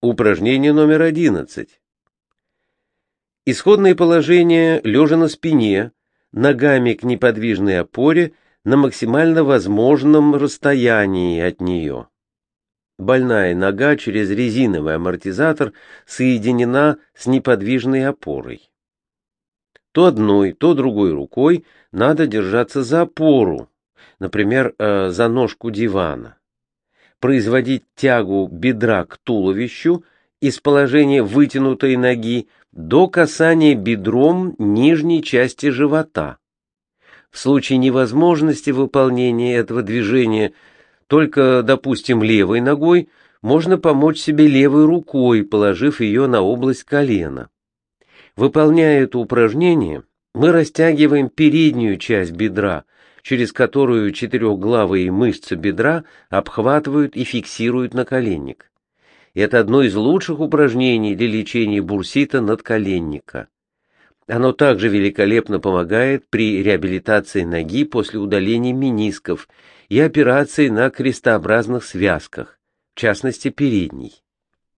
Упражнение номер 11. Исходное положение лежа на спине, ногами к неподвижной опоре на максимально возможном расстоянии от нее. Больная нога через резиновый амортизатор соединена с неподвижной опорой. То одной, то другой рукой надо держаться за опору, например, э, за ножку дивана производить тягу бедра к туловищу из положения вытянутой ноги до касания бедром нижней части живота. В случае невозможности выполнения этого движения только, допустим, левой ногой, можно помочь себе левой рукой, положив ее на область колена. Выполняя это упражнение, мы растягиваем переднюю часть бедра – через которую четырехглавые мышцы бедра обхватывают и фиксируют наколенник. Это одно из лучших упражнений для лечения бурсита надколенника. Оно также великолепно помогает при реабилитации ноги после удаления менисков и операции на крестообразных связках, в частности передней.